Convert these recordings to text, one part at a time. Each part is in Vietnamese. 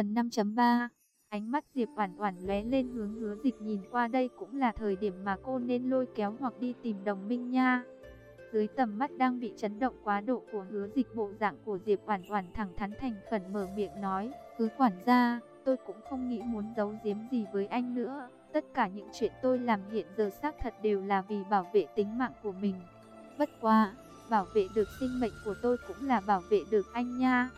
Phần 5.3 Ánh mắt Diệp Oản Oản lóe lên hướng Hứa Dịch nhìn qua đây cũng là thời điểm mà cô nên lôi kéo hoặc đi tìm Đồng Minh nha. Dưới tầm mắt đang bị chấn động quá độ của Hứa Dịch bộ dạng của Diệp Oản Oản thẳng thắn thành khẩn mở miệng nói, "Cứ quản gia, tôi cũng không nghĩ muốn giấu giếm gì với anh nữa, tất cả những chuyện tôi làm hiện giờ xác thật đều là vì bảo vệ tính mạng của mình. Bất quá, bảo vệ được sinh mệnh của tôi cũng là bảo vệ được anh nha."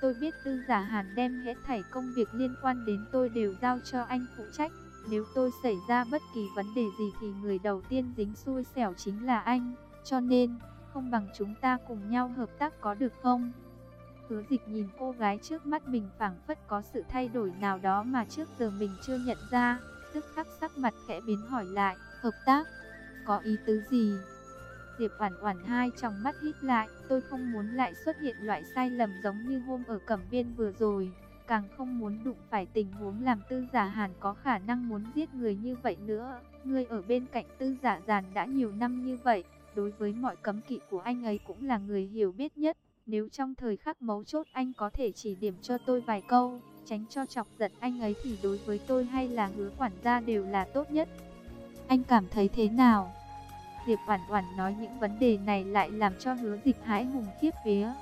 Tôi biết tư giả hàn đem hết thảy công việc liên quan đến tôi đều giao cho anh phụ trách. Nếu tôi xảy ra bất kỳ vấn đề gì thì người đầu tiên dính xui xẻo chính là anh. Cho nên, không bằng chúng ta cùng nhau hợp tác có được không? Hứa dịch nhìn cô gái trước mắt mình phảng phất có sự thay đổi nào đó mà trước giờ mình chưa nhận ra. Tức khắc sắc mặt khẽ biến hỏi lại, hợp tác, có ý tứ gì? Diệp Oản Oản hai trong mắt hít lại, tôi không muốn lại xuất hiện loại sai lầm giống như hôm ở Cẩm Viên vừa rồi, càng không muốn đụng phải tình huống làm Tư Giả Hàn có khả năng muốn giết người như vậy nữa. Ngươi ở bên cạnh Tư Giả Giàn đã nhiều năm như vậy, đối với mọi cấm kỵ của anh ấy cũng là người hiểu biết nhất. Nếu trong thời khắc mấu chốt anh có thể chỉ điểm cho tôi vài câu, tránh cho chọc giận anh ấy thì đối với tôi hay là hứa quản gia đều là tốt nhất. Anh cảm thấy thế nào? Diệp Oản Oản nói những vấn đề này lại làm cho Hứa Dịch hãi hùng khiếp vía.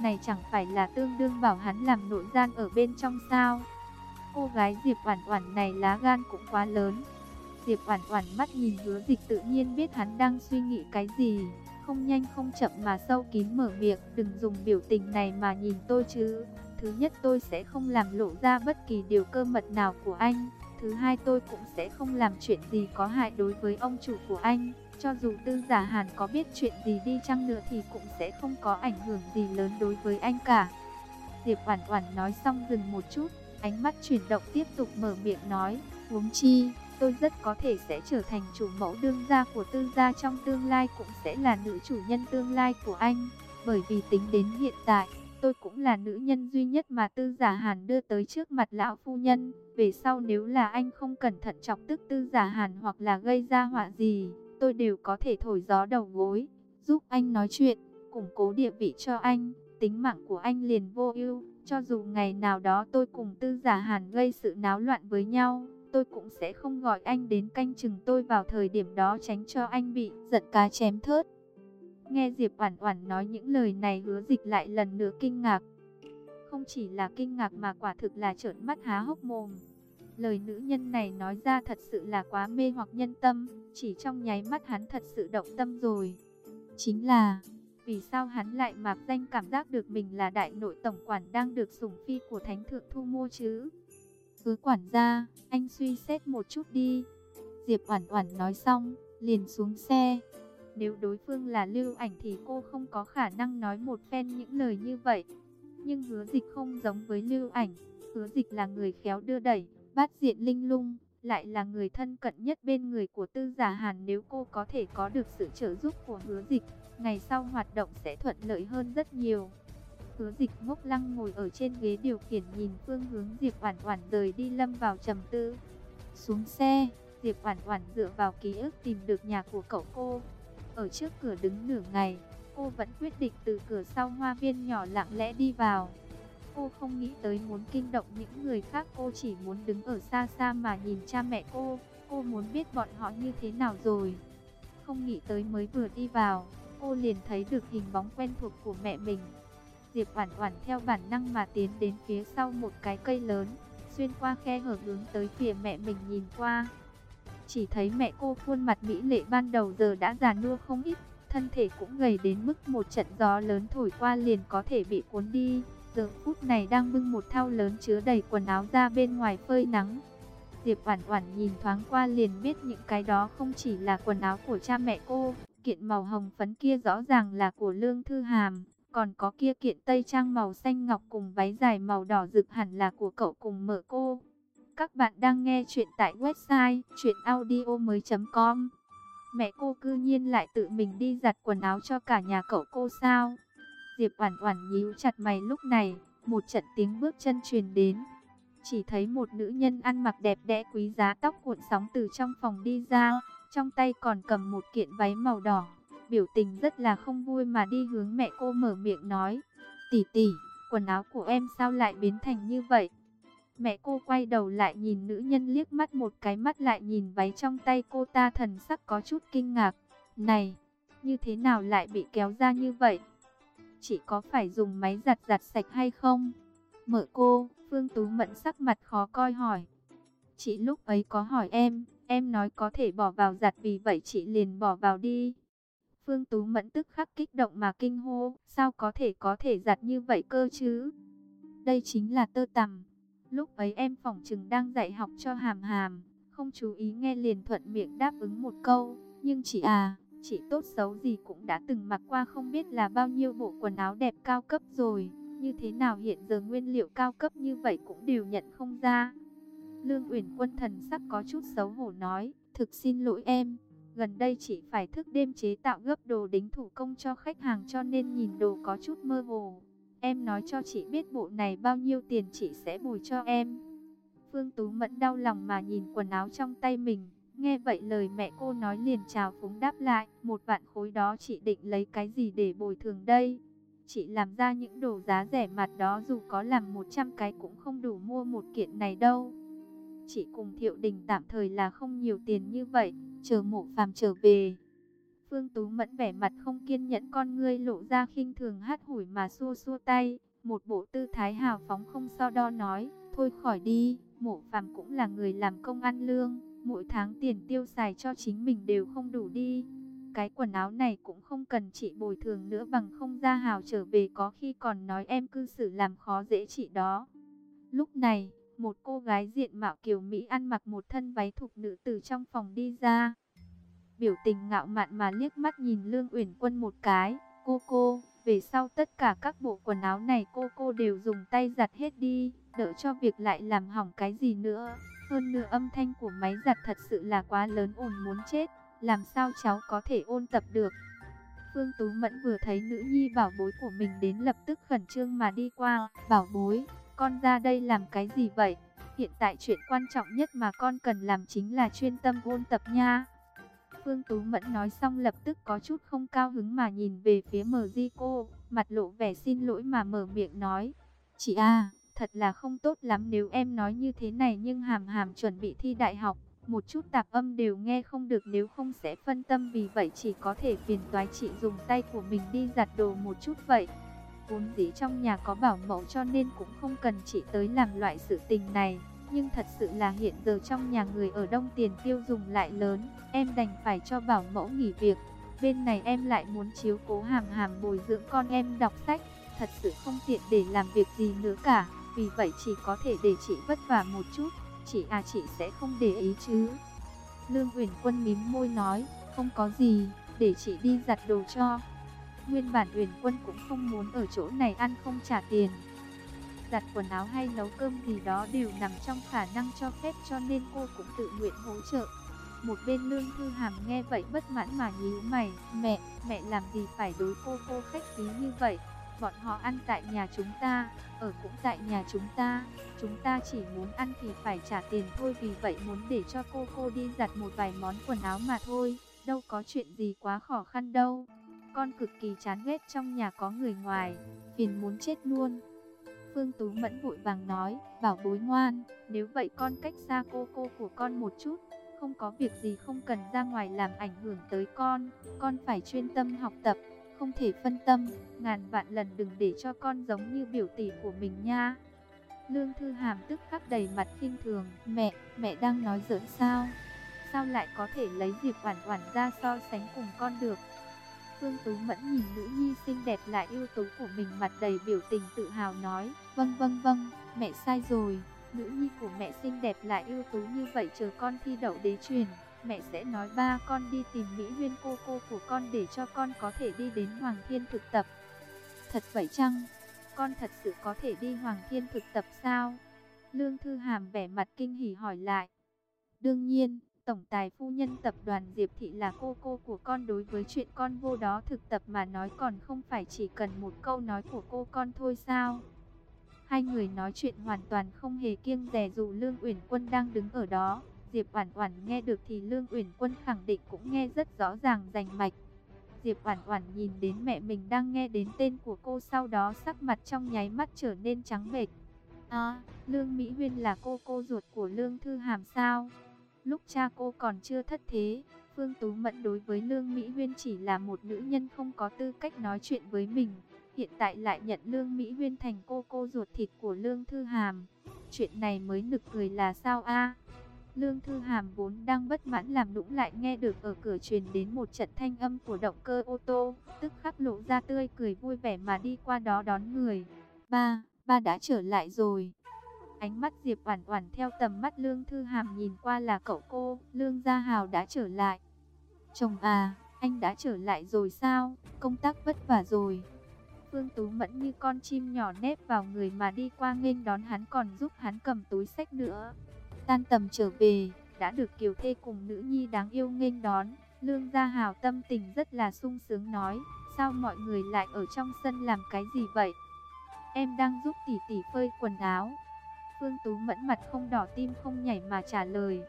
Này chẳng phải là tương đương bảo hắn làm nội gian ở bên trong sao? Cô gái Diệp Oản Oản này lá gan cũng quá lớn. Diệp Oản Oản mắt nhìn Hứa Dịch tự nhiên biết hắn đang suy nghĩ cái gì, không nhanh không chậm mà sâu kín mở miệng, "Đừng dùng biểu tình này mà nhìn tôi chứ. Thứ nhất tôi sẽ không làm lộ ra bất kỳ điều cơ mật nào của anh, thứ hai tôi cũng sẽ không làm chuyện gì có hại đối với ông chủ của anh." Cho dù tư giả hàn có biết chuyện gì đi chăng nữa thì cũng sẽ không có ảnh hưởng gì lớn đối với anh cả. Diệp Oản Oản nói xong dừng một chút, ánh mắt chuyển động tiếp tục mở miệng nói, huống chi, tôi rất có thể sẽ trở thành chủ mẫu đương gia của tư gia trong tương lai cũng sẽ là nữ chủ nhân tương lai của anh, bởi vì tính đến hiện tại, tôi cũng là nữ nhân duy nhất mà tư giả hàn đưa tới trước mặt lão phu nhân, về sau nếu là anh không cẩn thận chọc tức tư giả hàn hoặc là gây ra họa gì, tôi đều có thể thổi gió đầu gối, giúp anh nói chuyện, củng cố địa vị cho anh, tính mạng của anh liền vô ưu. Cho dù ngày nào đó tôi cùng tư giả hàn gây sự náo loạn với nhau, tôi cũng sẽ không gọi anh đến canh chừng tôi vào thời điểm đó tránh cho anh bị giận cá chém thớt. Nghe Diệp Oản Oản nói những lời này hứa dịch lại lần nữa kinh ngạc. Không chỉ là kinh ngạc mà quả thực là trợn mắt há hốc mồm. Lời nữ nhân này nói ra thật sự là quá mê hoặc nhân tâm, chỉ trong nháy mắt hắn thật sự động tâm rồi. Chính là, vì sao hắn lại mạc danh cảm giác được mình là đại nội tổng quản đang được sủng phi của thánh thượng thu mua chứ? Cứ quản gia, anh suy xét một chút đi. Diệp Oản Oản nói xong, liền xuống xe. Nếu đối phương là Lưu Ảnh thì cô không có khả năng nói một phen những lời như vậy. Nhưng Hứa Dịch không giống với Lưu Ảnh, Hứa Dịch là người khéo đưa đẩy, bát diện linh lung, lại là người thân cận nhất bên người của tư giả hàn nếu cô có thể có được sự trợ giúp của hứa dịch, ngày sau hoạt động sẽ thuận lợi hơn rất nhiều. Hứa dịch ngốc lăng ngồi ở trên ghế điều khiển nhìn phương hướng Diệp Oản Oản rời đi lâm vào trầm tư. Xuống xe, Diệp Oản Oản dựa vào ký ức tìm được nhà của cậu cô. Ở trước cửa đứng nửa ngày, cô vẫn quyết định từ cửa sau hoa viên nhỏ lặng lẽ đi vào. Cô không nghĩ tới muốn kinh động những người khác, cô chỉ muốn đứng ở xa xa mà nhìn cha mẹ cô. Cô muốn biết bọn họ như thế nào rồi. Không nghĩ tới mới vừa đi vào, cô liền thấy được hình bóng quen thuộc của mẹ mình. Diệp Oản Oản theo bản năng mà tiến đến phía sau một cái cây lớn, xuyên qua khe hở hướng tới phía mẹ mình nhìn qua. Chỉ thấy mẹ cô khuôn mặt mỹ lệ ban đầu giờ đã già nua không ít, thân thể cũng gầy đến mức một trận gió lớn thổi qua liền có thể bị cuốn đi giờ phút này đang bưng một thau lớn chứa đầy quần áo ra bên ngoài phơi nắng. Diệp Oản Oản nhìn thoáng qua liền biết những cái đó không chỉ là quần áo của cha mẹ cô, kiện màu hồng phấn kia rõ ràng là của Lương Thư Hàm, còn có kia kiện tây trang màu xanh ngọc cùng váy dài màu đỏ rực hẳn là của cậu cùng mợ cô. Các bạn đang nghe chuyện tại website chuyenaudio.com Mẹ cô cư nhiên lại tự mình đi giặt quần áo cho cả nhà cậu cô sao? Diệp Oản Oản nhíu chặt mày lúc này, một trận tiếng bước chân truyền đến. Chỉ thấy một nữ nhân ăn mặc đẹp đẽ quý giá tóc cuộn sóng từ trong phòng đi ra, trong tay còn cầm một kiện váy màu đỏ, biểu tình rất là không vui mà đi hướng mẹ cô mở miệng nói: "Tỷ tỷ, quần áo của em sao lại biến thành như vậy?" Mẹ cô quay đầu lại nhìn nữ nhân liếc mắt một cái mắt lại nhìn váy trong tay cô ta thần sắc có chút kinh ngạc. Này, như thế nào lại bị kéo ra như vậy? Chị có phải dùng máy giặt giặt sạch hay không? Mở cô, Phương Tú Mẫn sắc mặt khó coi hỏi. Chị lúc ấy có hỏi em, em nói có thể bỏ vào giặt vì vậy chị liền bỏ vào đi. Phương Tú Mẫn tức khắc kích động mà kinh hô, sao có thể có thể giặt như vậy cơ chứ? Đây chính là tơ tằm. Lúc ấy em phỏng chừng đang dạy học cho hàm hàm, không chú ý nghe liền thuận miệng đáp ứng một câu. Nhưng chị à, chị tốt xấu gì cũng đã từng mặc qua không biết là bao nhiêu bộ quần áo đẹp cao cấp rồi. Như thế nào hiện giờ nguyên liệu cao cấp như vậy cũng đều nhận không ra. Lương Uyển Quân thần sắc có chút xấu hổ nói, thực xin lỗi em, gần đây chị phải thức đêm chế tạo gấp đồ đính thủ công cho khách hàng cho nên nhìn đồ có chút mơ hồ. Em nói cho chị biết bộ này bao nhiêu tiền chị sẽ bù cho em. Phương Tú Mẫn đau lòng mà nhìn quần áo trong tay mình. Nghe vậy lời mẹ cô nói liền chào phúng đáp lại. Một vạn khối đó chị định lấy cái gì để bồi thường đây? Chị làm ra những đồ giá rẻ mặt đó dù có làm 100 cái cũng không đủ mua một kiện này đâu. Chị cùng Thiệu Đình tạm thời là không nhiều tiền như vậy, chờ mộ phàm trở về. Phương Tú Mẫn vẻ mặt không kiên nhẫn con ngươi lộ ra khinh thường hát hủi mà xua xua tay, một bộ tư thái hào phóng không so đo nói, thôi khỏi đi, mộ phàm cũng là người làm công ăn lương, mỗi tháng tiền tiêu xài cho chính mình đều không đủ đi. Cái quần áo này cũng không cần chị bồi thường nữa bằng không ra hào trở về có khi còn nói em cư xử làm khó dễ chị đó. Lúc này, một cô gái diện mạo kiều Mỹ ăn mặc một thân váy thục nữ từ trong phòng đi ra. Biểu tình ngạo mạn mà liếc mắt nhìn Lương Uyển Quân một cái, cô cô, về sau tất cả các bộ quần áo này cô cô đều dùng tay giặt hết đi, đỡ cho việc lại làm hỏng cái gì nữa. Hơn nữa âm thanh của máy giặt thật sự là quá lớn ồn muốn chết, làm sao cháu có thể ôn tập được. Phương Tú Mẫn vừa thấy nữ nhi bảo bối của mình đến lập tức khẩn trương mà đi qua, bảo bối, con ra đây làm cái gì vậy? Hiện tại chuyện quan trọng nhất mà con cần làm chính là chuyên tâm ôn tập nha. Phương Tú Mẫn nói xong lập tức có chút không cao hứng mà nhìn về phía mờ di cô, mặt lộ vẻ xin lỗi mà mở miệng nói. Chị à, thật là không tốt lắm nếu em nói như thế này nhưng hàm hàm chuẩn bị thi đại học, một chút tạp âm đều nghe không được nếu không sẽ phân tâm vì vậy chỉ có thể phiền toái chị dùng tay của mình đi giặt đồ một chút vậy. Vốn dĩ trong nhà có bảo mẫu cho nên cũng không cần chị tới làm loại sự tình này. Nhưng thật sự là hiện giờ trong nhà người ở đông tiền tiêu dùng lại lớn, em đành phải cho bảo mẫu nghỉ việc. Bên này em lại muốn chiếu cố hàm hàm bồi dưỡng con em đọc sách, thật sự không tiện để làm việc gì nữa cả. Vì vậy chỉ có thể để chị vất vả một chút, chị à chị sẽ không để ý chứ. Lương Uyển Quân mím môi nói, không có gì, để chị đi giặt đồ cho. Nguyên bản Uyển Quân cũng không muốn ở chỗ này ăn không trả tiền, giặt quần áo hay nấu cơm gì đó đều nằm trong khả năng cho phép cho nên cô cũng tự nguyện hỗ trợ. Một bên lương thư hàm nghe vậy bất mãn mà nhíu mày, mẹ, mẹ làm gì phải đối cô cô khách khí như vậy, bọn họ ăn tại nhà chúng ta, ở cũng tại nhà chúng ta, chúng ta chỉ muốn ăn thì phải trả tiền thôi vì vậy muốn để cho cô cô đi giặt một vài món quần áo mà thôi, đâu có chuyện gì quá khó khăn đâu. Con cực kỳ chán ghét trong nhà có người ngoài, phiền muốn chết luôn. Phương Tú Mẫn vội vàng nói, bảo bối ngoan, nếu vậy con cách xa cô cô của con một chút, không có việc gì không cần ra ngoài làm ảnh hưởng tới con, con phải chuyên tâm học tập, không thể phân tâm, ngàn vạn lần đừng để cho con giống như biểu tỷ của mình nha. Lương Thư Hàm tức khắc đầy mặt khinh thường, mẹ, mẹ đang nói giỡn sao? Sao lại có thể lấy Diệp Oản Oản ra so sánh cùng con được? Phương Tú Mẫn nhìn nữ nhi xinh đẹp lại ưu tú của mình mặt đầy biểu tình tự hào nói, vâng vâng vâng, mẹ sai rồi, nữ nhi của mẹ xinh đẹp lại ưu tú như vậy chờ con thi đậu đế truyền, mẹ sẽ nói ba con đi tìm Mỹ Huyên cô cô của con để cho con có thể đi đến Hoàng Thiên thực tập. Thật vậy chăng? Con thật sự có thể đi Hoàng Thiên thực tập sao? Lương Thư Hàm vẻ mặt kinh hỉ hỏi lại. Đương nhiên, Tổng tài phu nhân tập đoàn Diệp Thị là cô cô của con đối với chuyện con vô đó thực tập mà nói còn không phải chỉ cần một câu nói của cô con thôi sao? Hai người nói chuyện hoàn toàn không hề kiêng dè dù Lương Uyển Quân đang đứng ở đó. Diệp Oản Oản nghe được thì Lương Uyển Quân khẳng định cũng nghe rất rõ ràng rành mạch. Diệp Oản Oản nhìn đến mẹ mình đang nghe đến tên của cô sau đó sắc mặt trong nháy mắt trở nên trắng bệch. À, Lương Mỹ Huyên là cô cô ruột của Lương Thư Hàm sao? Lúc cha cô còn chưa thất thế, Phương Tú Mẫn đối với Lương Mỹ Huyên chỉ là một nữ nhân không có tư cách nói chuyện với mình. Hiện tại lại nhận Lương Mỹ Huyên thành cô cô ruột thịt của Lương Thư Hàm. Chuyện này mới nực cười là sao a? Lương Thư Hàm vốn đang bất mãn làm nũng lại nghe được ở cửa truyền đến một trận thanh âm của động cơ ô tô, tức khắc lộ ra tươi cười vui vẻ mà đi qua đó đón người. Ba, ba đã trở lại rồi. Ánh mắt Diệp Oản Oản theo tầm mắt Lương Thư Hàm nhìn qua là cậu cô, Lương Gia Hào đã trở lại. Chồng à, anh đã trở lại rồi sao? Công tác vất vả rồi. Phương Tú Mẫn như con chim nhỏ nép vào người mà đi qua nghênh đón hắn còn giúp hắn cầm túi sách nữa. Tan tầm trở về, đã được Kiều Thê cùng nữ nhi đáng yêu nghênh đón. Lương Gia Hào tâm tình rất là sung sướng nói, sao mọi người lại ở trong sân làm cái gì vậy? Em đang giúp tỷ tỷ phơi quần áo. Phương Tú Mẫn mặt không đỏ tim không nhảy mà trả lời.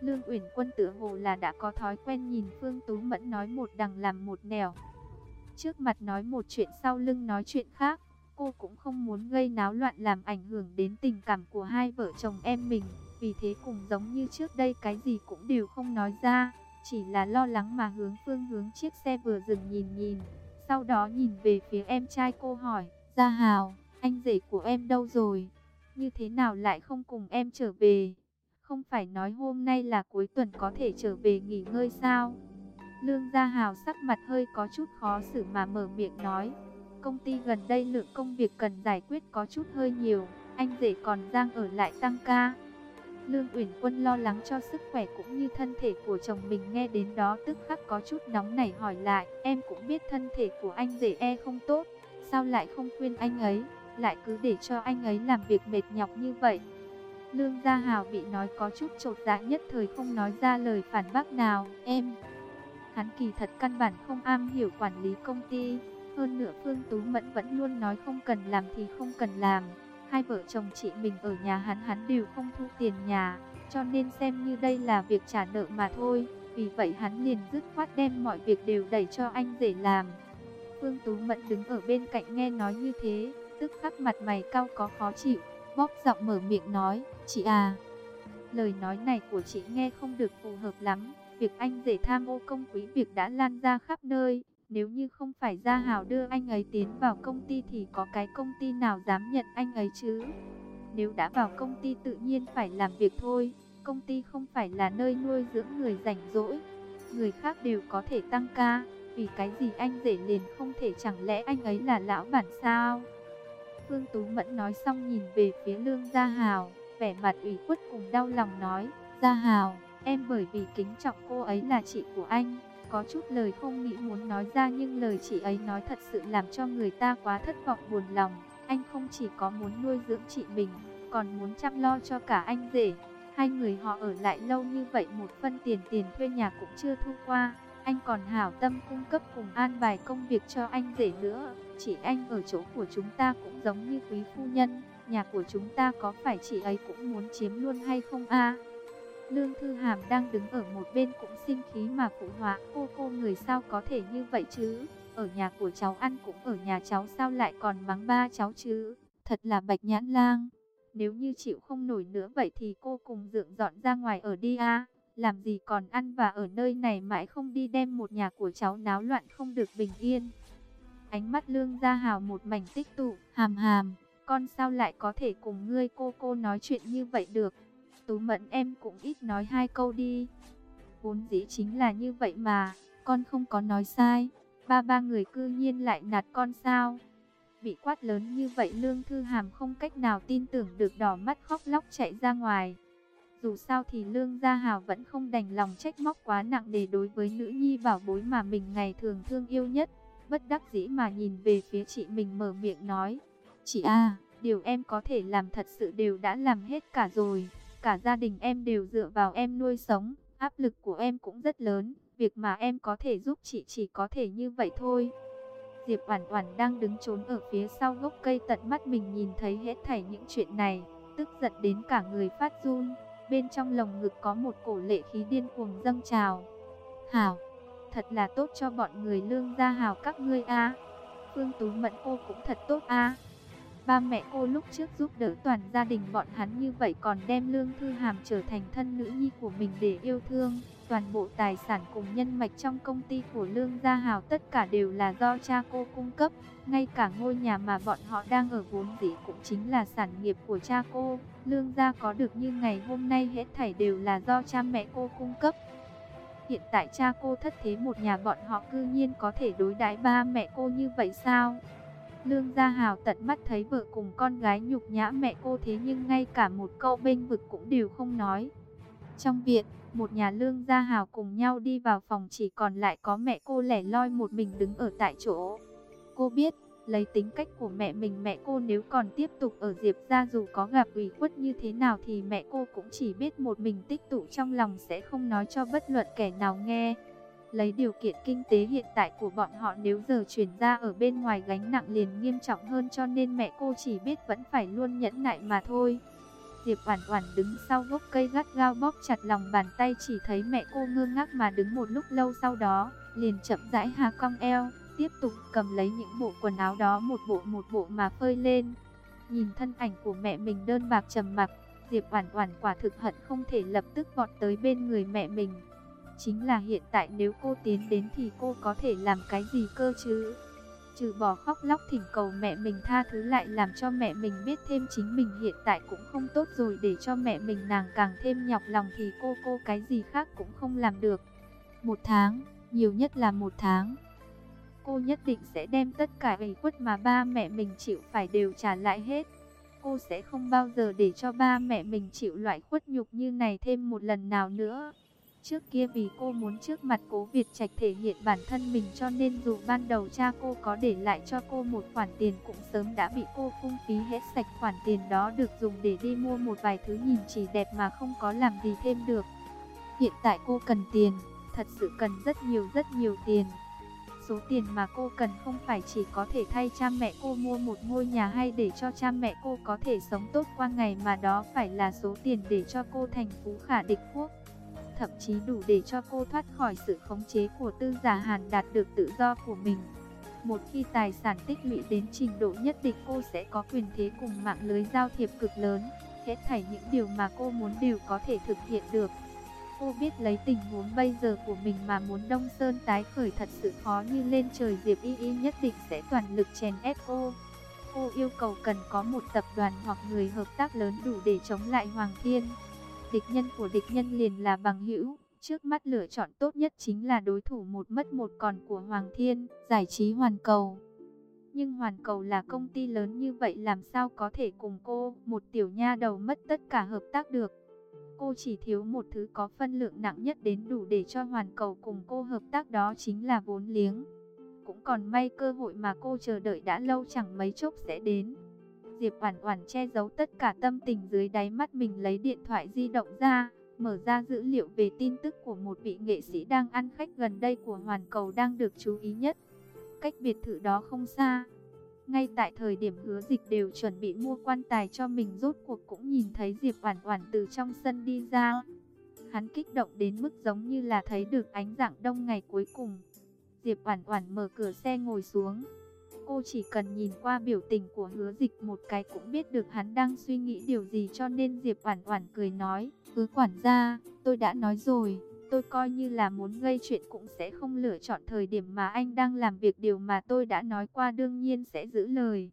Lương Uyển Quân tựa hồ là đã có thói quen nhìn Phương Tú Mẫn nói một đằng làm một nẻo. Trước mặt nói một chuyện sau lưng nói chuyện khác, cô cũng không muốn gây náo loạn làm ảnh hưởng đến tình cảm của hai vợ chồng em mình. Vì thế cùng giống như trước đây cái gì cũng đều không nói ra, chỉ là lo lắng mà hướng phương hướng chiếc xe vừa dừng nhìn nhìn. Sau đó nhìn về phía em trai cô hỏi, Gia Hào, anh rể của em đâu rồi? Như thế nào lại không cùng em trở về? Không phải nói hôm nay là cuối tuần có thể trở về nghỉ ngơi sao? Lương Gia Hào sắc mặt hơi có chút khó xử mà mở miệng nói. Công ty gần đây lượng công việc cần giải quyết có chút hơi nhiều, anh rể còn đang ở lại tăng ca. Lương Uyển Quân lo lắng cho sức khỏe cũng như thân thể của chồng mình nghe đến đó tức khắc có chút nóng nảy hỏi lại, em cũng biết thân thể của anh rể e không tốt, sao lại không khuyên anh ấy, lại cứ để cho anh ấy làm việc mệt nhọc như vậy. Lương Gia Hào bị nói có chút trột dạ nhất thời không nói ra lời phản bác nào, em. Hắn kỳ thật căn bản không am hiểu quản lý công ty, hơn nữa Phương Tú Mẫn vẫn luôn nói không cần làm thì không cần làm. Hai vợ chồng chị mình ở nhà hắn hắn đều không thu tiền nhà, cho nên xem như đây là việc trả nợ mà thôi. Vì vậy hắn liền dứt khoát đem mọi việc đều đẩy cho anh rể làm. Phương Tú Mẫn đứng ở bên cạnh nghe nói như thế, tức khắc mặt mày cao có khó chịu, bóp giọng mở miệng nói, chị à. Lời nói này của chị nghe không được phù hợp lắm, việc anh rể tham ô công quý việc đã lan ra khắp nơi, nếu như không phải Gia Hào đưa anh ấy tiến vào công ty thì có cái công ty nào dám nhận anh ấy chứ? Nếu đã vào công ty tự nhiên phải làm việc thôi. Công ty không phải là nơi nuôi dưỡng người rảnh rỗi. Người khác đều có thể tăng ca. Vì cái gì anh rể liền không thể chẳng lẽ anh ấy là lão bản sao? Phương Tú Mẫn nói xong nhìn về phía Lương Gia Hào. Vẻ mặt ủy khuất cùng đau lòng nói. Gia Hào, em bởi vì kính trọng cô ấy là chị của anh có chút lời không nghĩ muốn nói ra nhưng lời chị ấy nói thật sự làm cho người ta quá thất vọng buồn lòng. Anh không chỉ có muốn nuôi dưỡng chị mình, còn muốn chăm lo cho cả anh rể. Hai người họ ở lại lâu như vậy một phân tiền tiền thuê nhà cũng chưa thu qua. Anh còn hảo tâm cung cấp cùng an bài công việc cho anh rể nữa. Chị anh ở chỗ của chúng ta cũng giống như quý phu nhân. Nhà của chúng ta có phải chị ấy cũng muốn chiếm luôn hay không a Lương Thư Hàm đang đứng ở một bên cũng sinh khí mà phụ họa cô cô người sao có thể như vậy chứ. Ở nhà của cháu ăn cũng ở nhà cháu sao lại còn mắng ba cháu chứ. Thật là bạch nhãn lang. Nếu như chịu không nổi nữa vậy thì cô cùng dượng dọn ra ngoài ở đi a Làm gì còn ăn và ở nơi này mãi không đi đem một nhà của cháu náo loạn không được bình yên. Ánh mắt lương ra hào một mảnh tích tụ, hàm hàm. Con sao lại có thể cùng ngươi cô cô nói chuyện như vậy được. Tú Mẫn em cũng ít nói hai câu đi. Vốn dĩ chính là như vậy mà, con không có nói sai. Ba ba người cư nhiên lại nạt con sao? Bị quát lớn như vậy Lương Thư Hàm không cách nào tin tưởng được đỏ mắt khóc lóc chạy ra ngoài. Dù sao thì Lương Gia Hào vẫn không đành lòng trách móc quá nặng để đối với nữ nhi bảo bối mà mình ngày thường thương yêu nhất. Bất đắc dĩ mà nhìn về phía chị mình mở miệng nói. Chị A, điều em có thể làm thật sự đều đã làm hết cả rồi. Cả gia đình em đều dựa vào em nuôi sống, áp lực của em cũng rất lớn, việc mà em có thể giúp chị chỉ có thể như vậy thôi. Diệp Oản Oản đang đứng trốn ở phía sau gốc cây tận mắt mình nhìn thấy hết thảy những chuyện này, tức giận đến cả người phát run, bên trong lồng ngực có một cổ lệ khí điên cuồng dâng trào. "Hảo, thật là tốt cho bọn người lương gia hào các ngươi a." Phương Tú Mẫn cô cũng thật tốt a. Ba mẹ cô lúc trước giúp đỡ toàn gia đình bọn hắn như vậy còn đem Lương Thư Hàm trở thành thân nữ nhi của mình để yêu thương. Toàn bộ tài sản cùng nhân mạch trong công ty của Lương Gia Hào tất cả đều là do cha cô cung cấp. Ngay cả ngôi nhà mà bọn họ đang ở vốn dĩ cũng chính là sản nghiệp của cha cô. Lương Gia có được như ngày hôm nay hết thảy đều là do cha mẹ cô cung cấp. Hiện tại cha cô thất thế một nhà bọn họ cư nhiên có thể đối đãi ba mẹ cô như vậy sao? Lương Gia Hào tận mắt thấy vợ cùng con gái nhục nhã mẹ cô thế nhưng ngay cả một câu bênh vực cũng đều không nói. Trong viện, một nhà Lương Gia Hào cùng nhau đi vào phòng chỉ còn lại có mẹ cô lẻ loi một mình đứng ở tại chỗ. Cô biết, lấy tính cách của mẹ mình mẹ cô nếu còn tiếp tục ở Diệp gia dù có gặp ủy khuất như thế nào thì mẹ cô cũng chỉ biết một mình tích tụ trong lòng sẽ không nói cho bất luận kẻ nào nghe. Lấy điều kiện kinh tế hiện tại của bọn họ nếu giờ chuyển ra ở bên ngoài gánh nặng liền nghiêm trọng hơn cho nên mẹ cô chỉ biết vẫn phải luôn nhẫn nại mà thôi. Diệp Oản Oản đứng sau gốc cây gắt gao bóp chặt lòng bàn tay chỉ thấy mẹ cô ngơ ngác mà đứng một lúc lâu sau đó, liền chậm rãi hạ cong eo, tiếp tục cầm lấy những bộ quần áo đó một bộ một bộ mà phơi lên. Nhìn thân ảnh của mẹ mình đơn bạc trầm mặc, Diệp Oản Oản quả thực hận không thể lập tức vọt tới bên người mẹ mình. Chính là hiện tại nếu cô tiến đến thì cô có thể làm cái gì cơ chứ? Trừ bỏ khóc lóc thỉnh cầu mẹ mình tha thứ lại làm cho mẹ mình biết thêm chính mình hiện tại cũng không tốt rồi để cho mẹ mình nàng càng thêm nhọc lòng thì cô cô cái gì khác cũng không làm được. Một tháng, nhiều nhất là một tháng. Cô nhất định sẽ đem tất cả ủy khuất mà ba mẹ mình chịu phải đều trả lại hết. Cô sẽ không bao giờ để cho ba mẹ mình chịu loại khuất nhục như này thêm một lần nào nữa. Trước kia vì cô muốn trước mặt cố Việt Trạch thể hiện bản thân mình cho nên dù ban đầu cha cô có để lại cho cô một khoản tiền cũng sớm đã bị cô phung phí hết sạch khoản tiền đó được dùng để đi mua một vài thứ nhìn chỉ đẹp mà không có làm gì thêm được. Hiện tại cô cần tiền, thật sự cần rất nhiều rất nhiều tiền. Số tiền mà cô cần không phải chỉ có thể thay cha mẹ cô mua một ngôi nhà hay để cho cha mẹ cô có thể sống tốt qua ngày mà đó phải là số tiền để cho cô thành phú khả địch quốc thậm chí đủ để cho cô thoát khỏi sự khống chế của tư giả hàn đạt được tự do của mình. Một khi tài sản tích lũy đến trình độ nhất định, cô sẽ có quyền thế cùng mạng lưới giao thiệp cực lớn. Hết thảy những điều mà cô muốn đều có thể thực hiện được. Cô biết lấy tình huống bây giờ của mình mà muốn Đông Sơn tái khởi thật sự khó như lên trời, Diệp Y Y nhất định sẽ toàn lực chèn ép cô. Cô yêu cầu cần có một tập đoàn hoặc người hợp tác lớn đủ để chống lại Hoàng Thiên. Địch nhân của địch nhân liền là bằng hữu. Trước mắt lựa chọn tốt nhất chính là đối thủ một mất một còn của Hoàng Thiên, giải trí hoàn cầu. Nhưng hoàn cầu là công ty lớn như vậy làm sao có thể cùng cô, một tiểu nha đầu mất tất cả hợp tác được. Cô chỉ thiếu một thứ có phân lượng nặng nhất đến đủ để cho hoàn cầu cùng cô hợp tác đó chính là vốn liếng. Cũng còn may cơ hội mà cô chờ đợi đã lâu chẳng mấy chốc sẽ đến. Diệp Oản Oản che giấu tất cả tâm tình dưới đáy mắt mình lấy điện thoại di động ra, mở ra dữ liệu về tin tức của một vị nghệ sĩ đang ăn khách gần đây của Hoàn Cầu đang được chú ý nhất. Cách biệt thự đó không xa. Ngay tại thời điểm hứa dịch đều chuẩn bị mua quan tài cho mình rốt cuộc cũng nhìn thấy Diệp Oản Oản từ trong sân đi ra. Hắn kích động đến mức giống như là thấy được ánh dạng đông ngày cuối cùng. Diệp Oản Oản mở cửa xe ngồi xuống, Cô chỉ cần nhìn qua biểu tình của hứa dịch một cái cũng biết được hắn đang suy nghĩ điều gì cho nên Diệp Oản Oản cười nói, hứa quản gia, tôi đã nói rồi, tôi coi như là muốn gây chuyện cũng sẽ không lựa chọn thời điểm mà anh đang làm việc điều mà tôi đã nói qua đương nhiên sẽ giữ lời.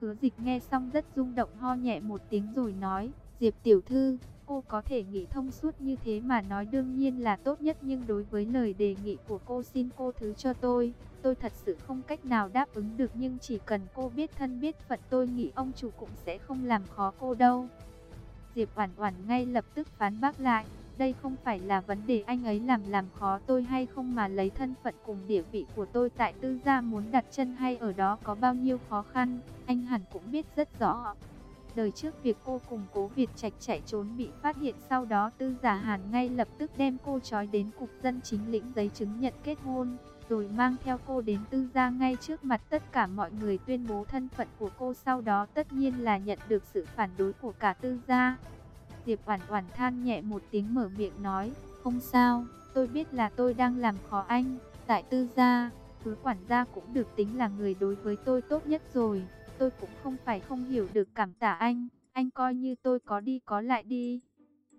Hứa dịch nghe xong rất rung động ho nhẹ một tiếng rồi nói, Diệp tiểu thư, cô có thể nghĩ thông suốt như thế mà nói đương nhiên là tốt nhất nhưng đối với lời đề nghị của cô xin cô thứ cho tôi. Tôi thật sự không cách nào đáp ứng được nhưng chỉ cần cô biết thân biết phận tôi nghĩ ông chủ cũng sẽ không làm khó cô đâu. Diệp Oản Oản ngay lập tức phán bác lại, đây không phải là vấn đề anh ấy làm làm khó tôi hay không mà lấy thân phận cùng địa vị của tôi tại tư gia muốn đặt chân hay ở đó có bao nhiêu khó khăn, anh hẳn cũng biết rất rõ. Đời trước việc cô cùng cố Việt Trạch chạy trốn bị phát hiện sau đó tư giả hàn ngay lập tức đem cô trói đến cục dân chính lĩnh giấy chứng nhận kết hôn, rồi mang theo cô đến tư gia ngay trước mặt tất cả mọi người tuyên bố thân phận của cô sau đó tất nhiên là nhận được sự phản đối của cả tư gia. Diệp Oản Oản than nhẹ một tiếng mở miệng nói, không sao, tôi biết là tôi đang làm khó anh, tại tư gia, thứ quản gia cũng được tính là người đối với tôi tốt nhất rồi tôi cũng không phải không hiểu được cảm tả anh, anh coi như tôi có đi có lại đi.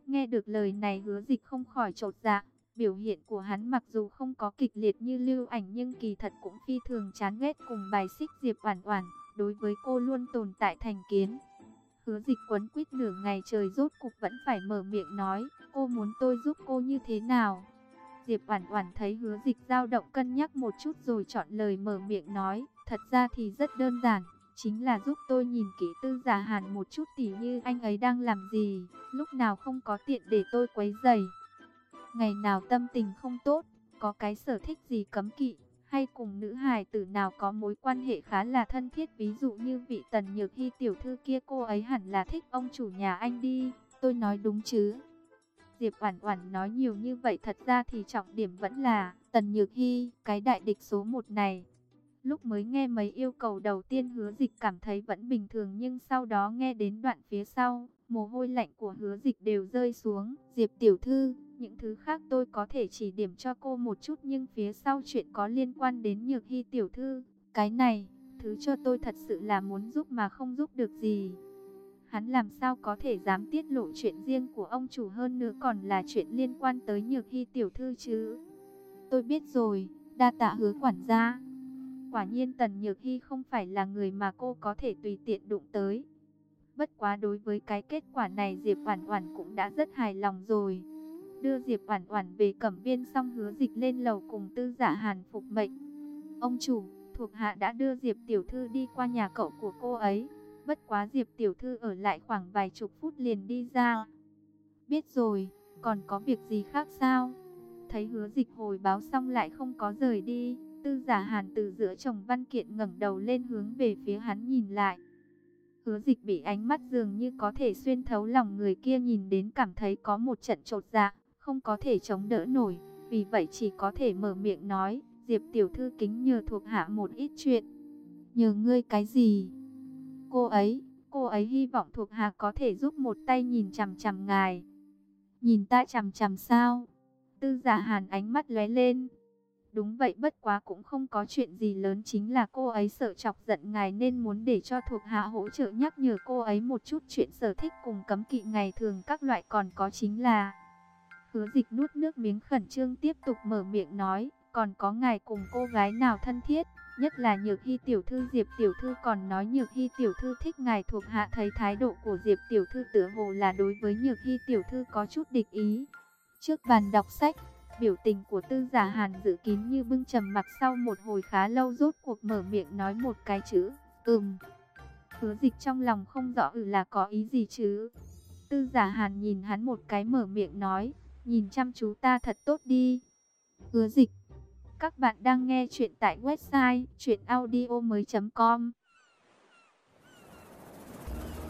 Nghe được lời này hứa dịch không khỏi trột dạ, biểu hiện của hắn mặc dù không có kịch liệt như lưu ảnh nhưng kỳ thật cũng phi thường chán ghét cùng bài xích Diệp Oản Oản, đối với cô luôn tồn tại thành kiến. Hứa dịch quấn quýt nửa ngày trời rốt cục vẫn phải mở miệng nói, cô muốn tôi giúp cô như thế nào? Diệp Oản Oản thấy Hứa Dịch dao động cân nhắc một chút rồi chọn lời mở miệng nói, thật ra thì rất đơn giản, chính là giúp tôi nhìn kỹ Tư Giả Hàn một chút tỉ như anh ấy đang làm gì, lúc nào không có tiện để tôi quấy dày. Ngày nào tâm tình không tốt, có cái sở thích gì cấm kỵ, hay cùng nữ hài tử nào có mối quan hệ khá là thân thiết, ví dụ như vị Tần Nhược hy tiểu thư kia cô ấy hẳn là thích ông chủ nhà anh đi, tôi nói đúng chứ? Diệp Oản Oản nói nhiều như vậy thật ra thì trọng điểm vẫn là Tần Nhược Hi, cái đại địch số 1 này. Lúc mới nghe mấy yêu cầu đầu tiên hứa dịch cảm thấy vẫn bình thường nhưng sau đó nghe đến đoạn phía sau, mồ hôi lạnh của hứa dịch đều rơi xuống. Diệp tiểu thư, những thứ khác tôi có thể chỉ điểm cho cô một chút nhưng phía sau chuyện có liên quan đến Nhược hy tiểu thư. Cái này, thứ cho tôi thật sự là muốn giúp mà không giúp được gì. Hắn làm sao có thể dám tiết lộ chuyện riêng của ông chủ hơn nữa còn là chuyện liên quan tới Nhược Hy tiểu thư chứ. Tôi biết rồi, đa tạ hứa quản gia. Quả nhiên Tần Nhược Hy không phải là người mà cô có thể tùy tiện đụng tới. Bất quá đối với cái kết quả này Diệp Oản Oản cũng đã rất hài lòng rồi. Đưa Diệp Oản Oản về Cẩm Viên xong hứa dịch lên lầu cùng Tư Giả Hàn phục mệnh. Ông chủ, thuộc hạ đã đưa Diệp tiểu thư đi qua nhà cậu của cô ấy. Bất quá Diệp tiểu thư ở lại khoảng vài chục phút liền đi ra. Biết rồi, còn có việc gì khác sao? Thấy hứa dịch hồi báo xong lại không có rời đi. Tư giả hàn từ giữa chồng văn kiện ngẩng đầu lên hướng về phía hắn nhìn lại. Hứa dịch bị ánh mắt dường như có thể xuyên thấu lòng người kia nhìn đến cảm thấy có một trận trột dạ, không có thể chống đỡ nổi. Vì vậy chỉ có thể mở miệng nói, Diệp tiểu thư kính nhờ thuộc hạ một ít chuyện. Nhờ ngươi cái gì? Cô ấy, cô ấy hy vọng thuộc hạ có thể giúp một tay nhìn chằm chằm ngài. Nhìn ta chằm chằm sao? Tư giả hàn ánh mắt lóe lên. Đúng vậy bất quá cũng không có chuyện gì lớn chính là cô ấy sợ chọc giận ngài nên muốn để cho thuộc hạ hỗ trợ nhắc nhở cô ấy một chút chuyện sở thích cùng cấm kỵ. Ngày thường các loại còn có chính là... Hứa dịch nuốt nước miếng khẩn trương tiếp tục mở miệng nói, còn có ngài cùng cô gái nào thân thiết, Nhất là Nhược Hy tiểu thư. Diệp tiểu thư còn nói Nhược Hy tiểu thư thích ngài. Thuộc hạ thấy thái độ của Diệp tiểu thư tựa hồ là đối với Nhược Hy tiểu thư có chút địch ý. Trước bàn đọc sách, biểu tình của Tư Giả Hàn dự kín như bưng trầm mặc sau một hồi khá lâu rốt cuộc mở miệng nói một cái chữ, "Ừm." Hứa Dịch trong lòng không rõ ừ là có ý gì chứ. Tư Giả Hàn nhìn hắn một cái mở miệng nói, "Nhìn chăm chú ta thật tốt đi." Hứa Dịch các bạn đang nghe chuyện tại website chuyenaudio.com